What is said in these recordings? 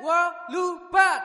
terwolupat.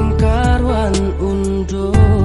Cebang kasingkarwan undur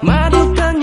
madu tengah